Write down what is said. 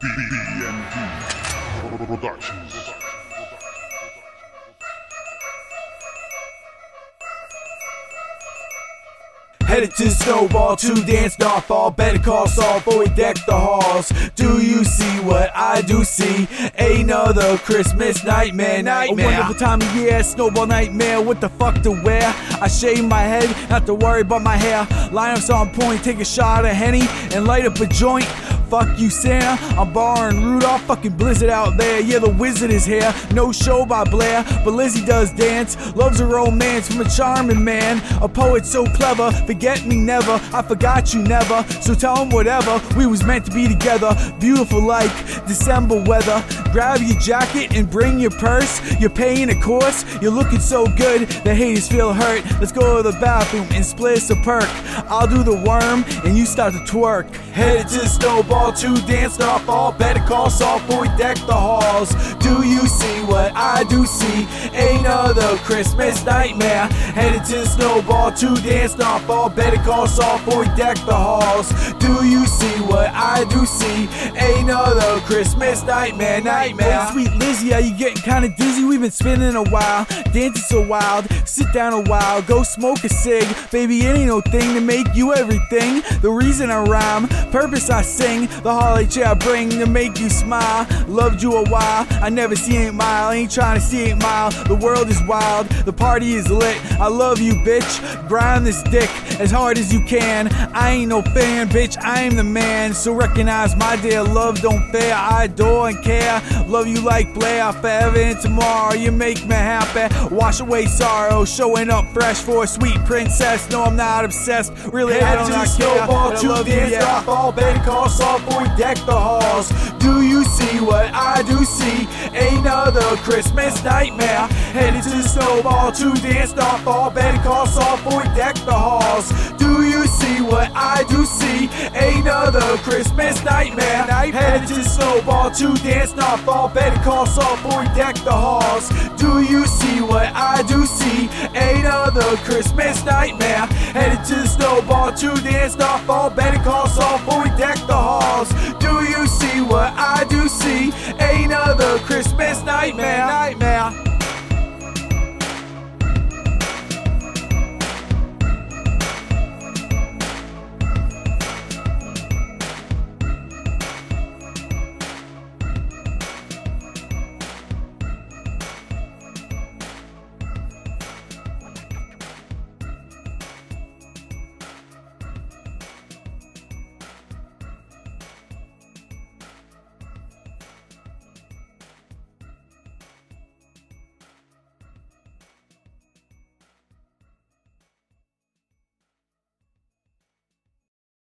BNP Productions. Headed to Snowball to dance Starfall. Better call Saul before we deck the halls. Do you see what I do see? Another Christmas nightmare, nightmare. A wonderful time of year, Snowball nightmare. What the fuck to wear? I shave my head, not to worry about my hair. Lineups on point, take a shot of Henny and light up a joint. Fuck you, Santa. I'm borrowing Rudolph. Fucking Blizzard out there. Yeah, the wizard is here. No show by Blair, but Lizzie does dance. Loves a romance from a charming man. A poet so clever. Forget me never. I forgot you never. So tell him whatever. We was meant to be together. Beautiful like December weather. Grab your jacket and bring your purse. You're paying a course. You're looking so good. The haters feel hurt. Let's go to the bathroom and split a perk. I'll do the worm and you start to twerk. Headed to the snowball to dance off all. Better call Saul before we deck the halls. Do you see what I do see? Ain't Another Christmas nightmare. Headed to the snowball to dance off all. Better call Saul before we deck the halls. Do you see what I do see? Ain't Another Christmas nightmare, nightmare. Hey, sweet Lizzie, are you getting kinda dizzy? We've been spinning a while, dancing so wild. Sit down a while, go smoke a cig. Baby, it ain't no thing to make you everything. The reason I rhyme, purpose I sing, the holiday I bring to make you smile. Loved you a while, I never see eight mile, ain't trying to see eight mile. The world is wild, the party is lit. I love you, bitch. Grind this dick as hard as you can. I ain't no fan, bitch. I am the man. So recognize my dear love don't fail. I adore and care. Love you like Blair forever and tomorrow. You make me happy. Wash away sorrow. Showing up fresh for a sweet princess. No, I'm not obsessed. Really, I don't not care. Snowball to love dance, yeah. off all better call soft boy deck the halls. Do you see what I do see? Another Christmas nightmare. Headed to the snowball to dance off all better call soft boy deck the halls. Do you see what I do see? Another Christmas nightmare. Headed to the snowball to dance off all better call soft boy deck the halls. Do you see what I do see? Ain't another Christmas nightmare. Headed to the snowball to dance off all better call boy deck the halls. Do you see what I do see? Ain't another Christmas nightmare.